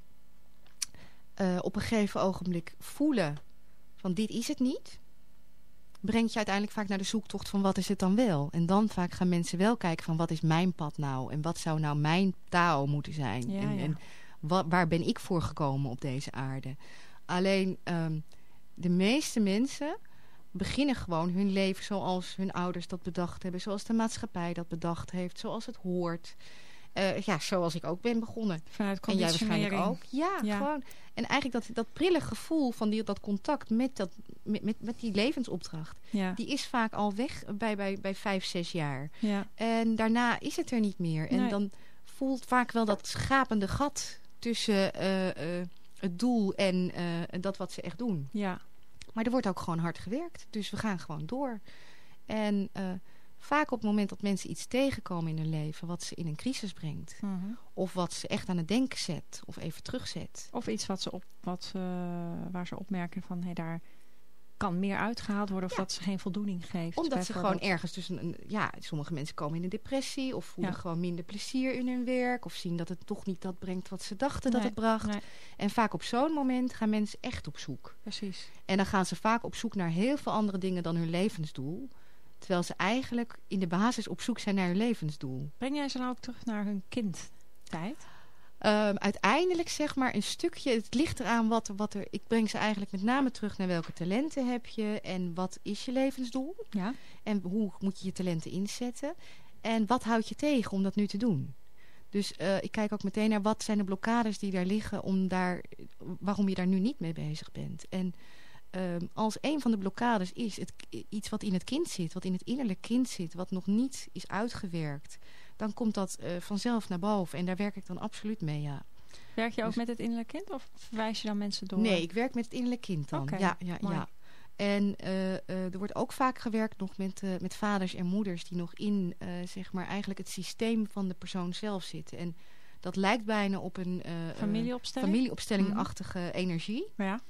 eh, op een gegeven ogenblik voelen van dit is het niet, brengt je uiteindelijk vaak naar de zoektocht van wat is het dan wel. En dan vaak gaan mensen wel kijken van wat is mijn pad nou en wat zou nou mijn taal moeten zijn.
Ja,
en
ja.
en wa- waar ben ik voor gekomen op deze aarde. Alleen ehm, de meeste mensen beginnen gewoon hun leven zoals hun ouders dat bedacht hebben. Zoals de maatschappij dat bedacht heeft. Zoals het hoort. Eh, ja, zoals ik ook ben begonnen.
Vanuit
En jij waarschijnlijk ook. Ja,
Ja.
gewoon. En eigenlijk dat, dat prille gevoel van die, dat contact met, dat, met, met, met die levensopdracht...
Ja,
die is vaak al weg bij, bij, bij vijf, zes jaar.
ja.
En daarna is het er niet meer. En
Nee.
dan voelt vaak wel dat schapende gat tussen eh, eh, het doel en dat wat ze echt doen.
ja.
Maar er wordt ook gewoon hard gewerkt. Dus we gaan gewoon door. En vaak op het moment dat mensen iets tegenkomen in hun leven... wat ze in een crisis brengt...
Mhm.
of wat ze echt aan het denken zet of even terugzet...
Of iets wat ze op, wat, ze- waar ze opmerken van... Hey, daar kan meer uitgehaald worden of
Ja.
dat ze geen voldoening geeft.
Omdat ze gewoon ergens dus een, ja, sommige mensen komen in een depressie of voelen
Ja.
gewoon minder plezier in hun werk of zien dat het toch niet dat brengt wat ze dachten dat het bracht.
nee.
En vaak op zo'n moment gaan mensen echt op zoek.
Precies.
En dan gaan ze vaak op zoek naar heel veel andere dingen dan hun levensdoel. Terwijl ze eigenlijk in de basis op zoek zijn naar hun levensdoel.
Breng jij ze dan ook terug naar hun kindtijd?
Ehm, uiteindelijk zeg maar een stukje, het ligt eraan wat, er- wat er... Ik breng ze eigenlijk met name terug naar welke talenten heb je en wat is je levensdoel.
Ja.
En hoe moet je je talenten inzetten? En wat houdt je tegen om dat nu te doen? Dus eh, ik kijk ook meteen naar wat zijn de blokkades die daar liggen... Om daar, waarom je daar nu niet mee bezig bent. En ehm, als een van de blokkades is het, iets wat in het kind zit... wat in het innerlijk kind zit, wat nog niet is uitgewerkt... dan komt dat eh, vanzelf naar boven. En daar werk ik dan absoluut mee, ja.
Werk je ook
Dus-
met het innerlijk kind of verwijs je dan mensen door?
Nee, ik werk met het innerlijk kind dan. Ja, ja,
mooi.
ja. En eh, eh, er wordt ook vaak gewerkt nog met, met vaders en moeders die nog in zeg maar eigenlijk het systeem van de persoon zelf zitten. En dat lijkt bijna op een
Familieopstelling?
familieopstellingachtige energie.
Ja.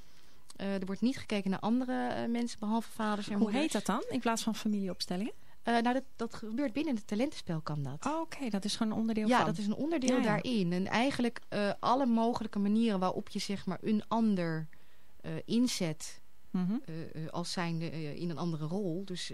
Eh, er wordt niet gekeken naar andere eh, mensen behalve vaders en
Hoe
moeders.
heet dat dan in plaats van familieopstellingen?
Eh, nou, dat, dat gebeurt binnen het talentenspel kan dat.
Oh, Oké, dat is gewoon een onderdeel
Ja,
van.
dat is een onderdeel
Ja, ja.
daarin. En eigenlijk alle mogelijke manieren waarop je zeg maar een ander inzet
Mhm.
als zijnde in een andere rol. Dus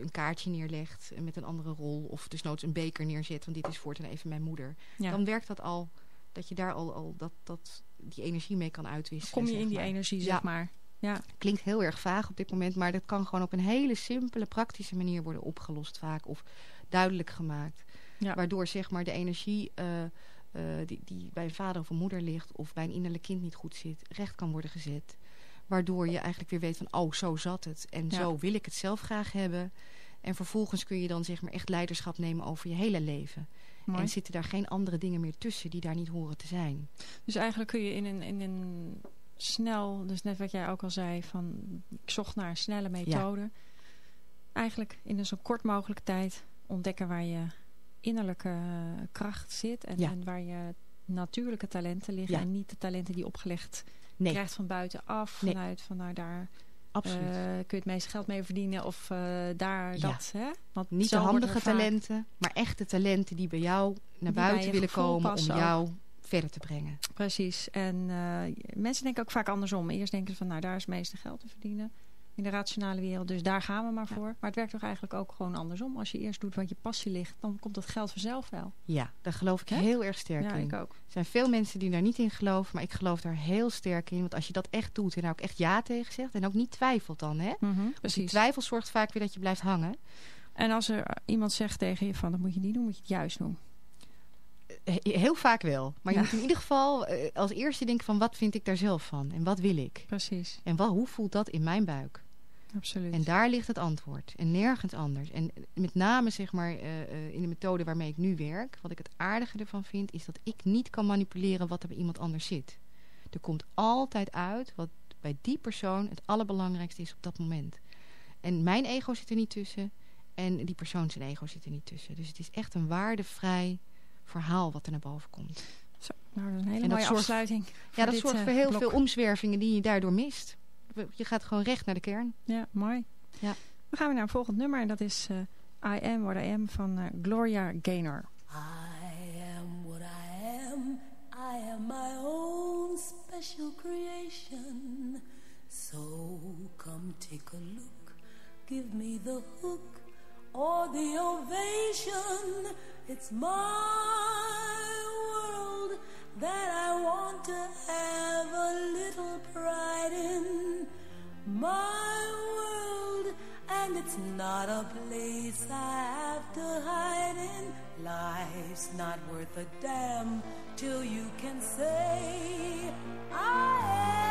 een kaartje neerlegt met een andere rol. Of desnoods een beker neerzet, want dit is voortaan even mijn moeder.
Ja.
Dan werkt dat al, dat je daar al, al dat, dat, die energie mee kan uitwisselen.
Kom je in die
maar.
energie,
Ja.
zeg maar. Ja,
Klinkt heel erg vaag op dit moment, maar dat kan gewoon op een hele simpele, praktische manier worden opgelost vaak. Of duidelijk gemaakt.
Ja.
Waardoor zeg maar de energie eh, eh, die, die bij een vader of een moeder ligt... of bij een innerlijk kind niet goed zit, recht kan worden gezet. Waardoor je eigenlijk weer weet van, oh, zo zat het. En
Ja.
zo wil ik het zelf graag hebben. En vervolgens kun je dan zeg maar echt leiderschap nemen over je hele leven.
Mooi.
En zitten daar geen andere dingen meer tussen die daar niet horen te zijn.
Dus eigenlijk kun je in een, in een snel, dus net wat jij ook al zei, van ik zocht naar een snelle methode. Eigenlijk in een zo kort mogelijke tijd ontdekken waar je innerlijke eh, kracht zit en,
Ja.
en waar je natuurlijke talenten liggen
Ja.
en niet de talenten die opgelegd
Nee,
krijgt van buitenaf.
Nee.
Vanuit van nou daar
absoluut.
eh, kun je het meeste geld mee verdienen of eh, daar
Ja.
dat. Hè? Want
Niet de handige
vaak-
talenten, maar echte talenten die bij jou naar buiten willen komen om
ook.
jou verder te brengen.
Precies. En eh, mensen denken ook vaak andersom. Eerst denken ze van, nou, daar is het meeste geld te verdienen. In de rationale wereld. Dus daar gaan we maar voor. Maar het werkt toch eigenlijk ook gewoon andersom. Als je eerst doet wat je passie ligt, dan komt dat geld vanzelf wel.
Ja, daar geloof ik heel erg sterk
ja,
in.
ik ook.
Er zijn veel mensen die daar niet in geloven, maar ik geloof daar heel sterk in. Want als je dat echt doet en daar ook echt ja tegen zegt en ook niet twijfelt dan, hè?
Precies.
twijfel zorgt vaak weer dat je blijft hangen.
En als er iemand zegt tegen je van, dat moet je niet doen, moet je het juist doen.
Heel vaak wel. Maar je
Ja.
moet in ieder geval eh, als eerste denken van wat vind ik daar zelf van? En wat wil ik?
Precies.
En wat, hoe voelt dat in mijn buik?
Absoluut.
En daar ligt het antwoord. En nergens anders. En met name zeg maar eh, eh, in de methode waarmee ik nu werk. Wat ik het aardige ervan vind. Is dat ik niet kan manipuleren wat er bij iemand anders zit. Er komt altijd uit wat bij die persoon het allerbelangrijkste is op dat moment. En mijn ego zit er niet tussen. En die persoon zijn ego zit er niet tussen. Dus het is echt een waardevrij verhaal wat er naar boven komt.
Zo, nou, dat is een hele
En
mooie
zorgt-
afsluiting.
Ja, dat zorgt
eh,
voor heel
blok.
veel omzwervingen die je daardoor mist. Je gaat gewoon recht naar de kern.
Ja, mooi.
Ja.
Dan gaan we naar een volgend nummer. En dat is eh, I Am What I Am van eh, Gloria Gaynor.
I am what I am. I am my own special creation. So come take a look. Give me the hook or the ovation. It's my world that I want to have a little pride in. My world, and it's not a place I have to hide in. Life's not worth a damn till you can say, I am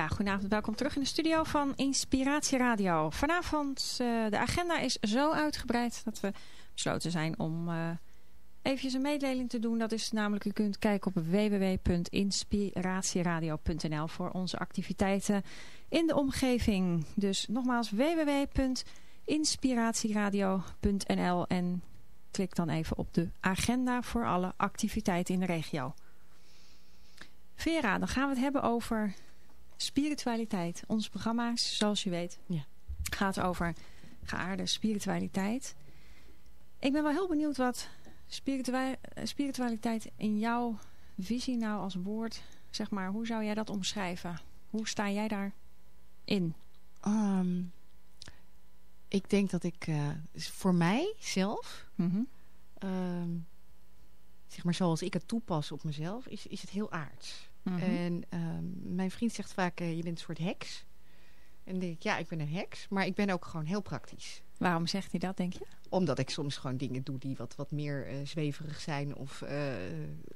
Ja, goedenavond. Welkom terug in de studio van Inspiratie Radio. Vanavond, eh, de agenda is zo uitgebreid dat we besloten zijn om eh eventjes een mededeling te doen. Dat is namelijk, u kunt kijken op www.inspiratieradio.nl voor onze activiteiten in de omgeving. Dus nogmaals www.inspiratieradio.nl en klik dan even op de agenda voor alle activiteiten in de regio. Vera, dan gaan we het hebben over spiritualiteit. Ons programma, zoals je weet,
Ja.
gaat over geaarde spiritualiteit. Ik ben wel heel benieuwd wat spiritua- eh, spiritualiteit in jouw visie nou als woord, zeg maar, hoe zou jij dat omschrijven? Hoe sta jij daar in?
Ehm, ik denk dat ik eh, voor mij zelf,
Mhm.
ehm, zeg maar zoals ik het toepas op mezelf, is, is het heel aards.
Mhm.
En ehm, mijn vriend zegt vaak, eh, je bent een soort heks. En dan denk ik, ja, ik ben een heks, maar ik ben ook gewoon heel praktisch.
Waarom zegt hij dat, denk je?
Omdat ik soms gewoon dingen doe die wat, wat meer eh, zweverig zijn. Of eh,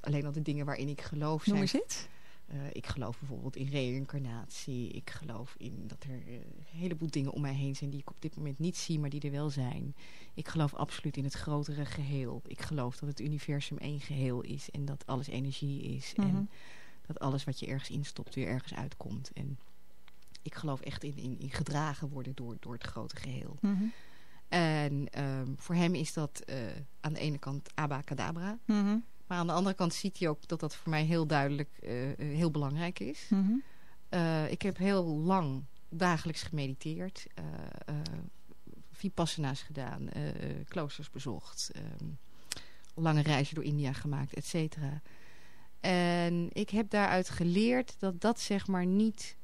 alleen al de dingen waarin ik geloof
Noem
zijn
eens
Eh, ik geloof bijvoorbeeld in reïncarnatie. Ik geloof in dat er een heleboel dingen om mij heen zijn die ik op dit moment niet zie, maar die er wel zijn. Ik geloof absoluut in het grotere geheel. Ik geloof dat het universum één geheel is en dat alles energie is.
Mhm.
En dat alles wat je ergens instopt weer ergens uitkomt. En ik geloof echt in, in, in gedragen worden door, door het grote geheel.
Mhm.
En ehm, voor hem is dat eh, aan de ene kant abacadabra.
Mhm.
Maar aan de andere kant ziet hij ook dat dat voor mij heel duidelijk eh, eh, heel belangrijk is.
Mhm.
Ik heb heel lang dagelijks gemediteerd. Vipassana's gedaan. kloosters bezocht. ehm, lange reizen door India gemaakt, et cetera. En ik heb daaruit geleerd dat dat zeg maar niet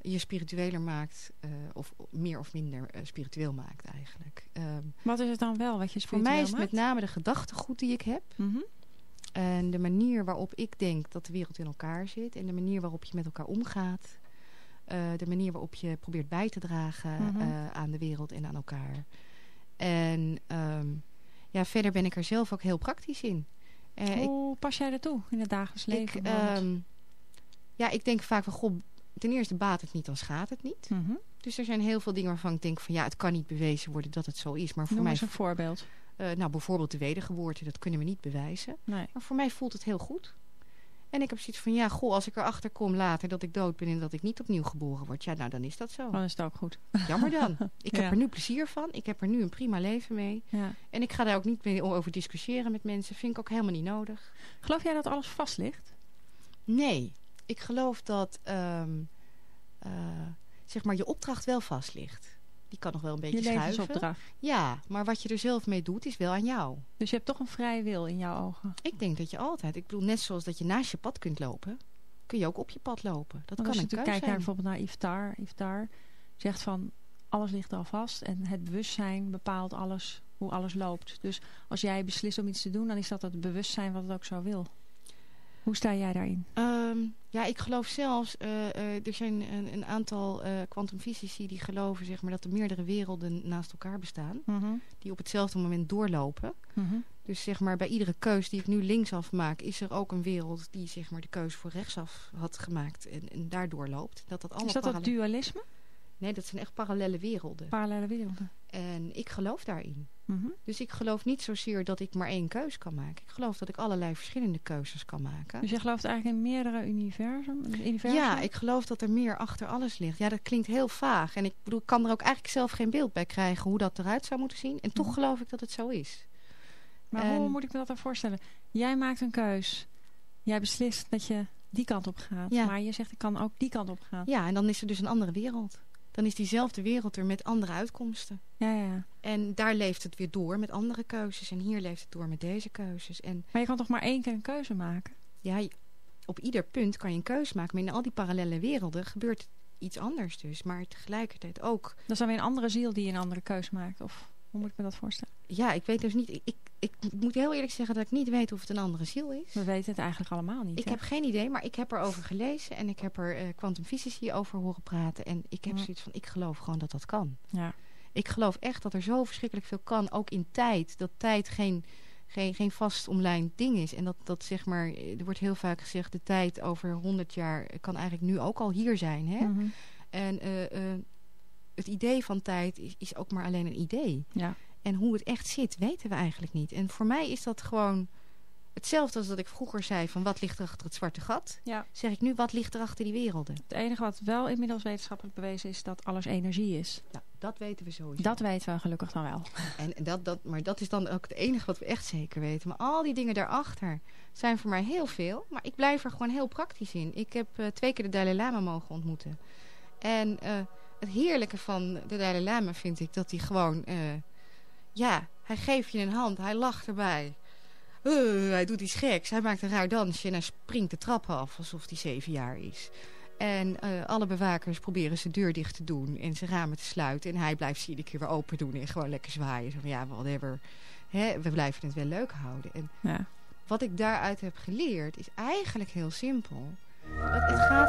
je spiritueler maakt. eh, of meer of minder eh, spiritueel maakt eigenlijk. Ehm,
Wat is het dan wel wat je
voor mij is het met name de gedachtegoed die ik heb.
Mhm.
En de manier waarop ik denk dat de wereld in elkaar zit. En de manier waarop je met elkaar omgaat. eh, de manier waarop je probeert bij te dragen
Mhm.
aan de wereld en aan elkaar. En ehm, ja, verder ben ik er zelf ook heel praktisch in. Eh, ik,
Hoe pas jij dat toe in het dagelijks leven?
ik, ehm, ja, ik denk vaak van, goh, ten eerste baat het niet, dan schaadt het niet.
Mhm.
Dus er zijn heel veel dingen waarvan ik denk van, ja, het kan niet bewezen worden dat het zo is. Maar voor
Noem
mij,
eens een voorbeeld.
eh, nou bijvoorbeeld de wedergeboorte, dat kunnen we niet bewijzen.
Nee.
Maar voor mij voelt het heel goed. En ik heb zoiets van, ja, goh, als ik erachter kom later dat ik dood ben en dat ik niet opnieuw geboren word, ja, nou dan is dat zo.
Dan is het ook goed.
Jammer dan. Ik heb er nu plezier van. Ik heb er nu een prima leven mee.
Ja.
En ik ga daar ook niet mee over discussiëren met mensen. Vind ik ook helemaal niet nodig.
Geloof jij dat alles vast ligt?
Nee, ik geloof dat, ehm, eh, zeg maar, je opdracht wel vast ligt. Die kan nog wel een beetje
Je
schuiven. Ja, maar wat je er zelf mee doet, is wel aan jou.
Dus je hebt toch een vrije wil in jouw ogen.
Ik denk dat je altijd, ik bedoel, net zoals dat je naast je pad kunt lopen, kun je ook op je pad lopen. Dat
als
kan
je natuurlijk
keus
kijkt naar bijvoorbeeld naar Iftar. Iftar zegt van alles ligt al vast. En het bewustzijn bepaalt alles, hoe alles loopt. Dus als jij beslist om iets te doen, dan is dat het bewustzijn wat het ook zo wil. Hoe sta jij daarin?
Ehm, ja, ik geloof zelfs, eh, eh, er zijn een, een aantal eh kwantumfysici die geloven zeg maar, dat er meerdere werelden naast elkaar bestaan. Die op hetzelfde moment doorlopen.
Mhm.
Dus zeg maar, bij iedere keus die ik nu linksaf maak, is er ook een wereld die zeg maar, de keus voor rechtsaf had gemaakt en, en daardoor loopt. Dat dat allemaal
Is dat dat dualisme?
Nee, dat zijn echt parallele werelden.
Parallele werelden.
En ik geloof daarin.
Mhm.
Dus ik geloof niet zozeer dat ik maar één keus kan maken. Ik geloof dat ik allerlei verschillende keuzes kan maken.
Dus je gelooft eigenlijk in meerdere universum? universum?
Ja, ik geloof dat er meer achter alles ligt. Ja, dat klinkt heel vaag. En ik bedoel, ik kan er ook eigenlijk zelf geen beeld bij krijgen hoe dat eruit zou moeten zien. En toch
Mhm.
geloof ik dat het zo is.
Maar
En-
hoe moet ik me dat dan voorstellen? Jij maakt een keus. Jij beslist dat je die kant op gaat.
Ja.
Maar je zegt ik kan ook die kant op gaan.
Ja, en dan is er dus een andere wereld. Dan is diezelfde wereld er met andere uitkomsten.
Ja, ja.
En daar leeft het weer door met andere keuzes. En hier leeft het door met deze keuzes. En
Maar je kan toch maar één keer een keuze maken?
ja, op ieder punt kan je een keuze maken. Maar in al die parallele werelden gebeurt iets anders dus. Maar tegelijkertijd ook...
Dat is dan weer een andere ziel die een andere keuze maakt. Of hoe moet ik me dat voorstellen?
Ja, ik weet dus niet... Ik, ik, ik moet heel eerlijk zeggen dat ik niet weet of het een andere ziel is.
We weten het eigenlijk allemaal niet.
Ik
hè?
heb geen idee, maar ik heb erover gelezen. En ik heb er eh kwantumfysici over horen praten. En ik heb
Ja.
zoiets van, ik geloof gewoon dat dat kan.
Ja.
Ik geloof echt dat er zo verschrikkelijk veel kan. Ook in tijd. Dat tijd geen, geen, geen vast omlijnd ding is. En dat, dat zeg maar, er wordt heel vaak gezegd... de tijd over 100 jaar kan eigenlijk nu ook al hier zijn. Hè?
Mhm.
En eh, eh, het idee van tijd is, is ook maar alleen een idee.
ja.
En hoe het echt zit, weten we eigenlijk niet. En voor mij is dat gewoon hetzelfde als dat ik vroeger zei... van wat ligt er achter het zwarte gat?
ja.
Zeg ik nu, wat ligt er achter die werelden?
Het enige wat wel inmiddels wetenschappelijk bewezen is dat alles energie is.
Nou, dat weten we sowieso.
Dat weten we gelukkig dan wel.
En en dat, dat, maar dat is dan ook het enige wat we echt zeker weten. Maar al die dingen daarachter zijn voor mij heel veel. Maar ik blijf er gewoon heel praktisch in. Ik heb eh, twee keer de Dalai Lama mogen ontmoeten. En eh, het heerlijke van de Dalai Lama vind ik dat hij gewoon... eh, ja, hij geeft je een hand. Hij lacht erbij. Eh, hij doet iets geks. Hij maakt een raar dansje en hij springt de trap af alsof hij zeven jaar is. En eh, alle bewakers proberen zijn deur dicht te doen en zijn ramen te sluiten. En hij blijft ze iedere keer weer open doen en gewoon lekker zwaaien. Zo van ja, whatever. Hè, we blijven het wel leuk houden. En
Ja.
wat ik daaruit heb geleerd is eigenlijk heel simpel. Dat het gaat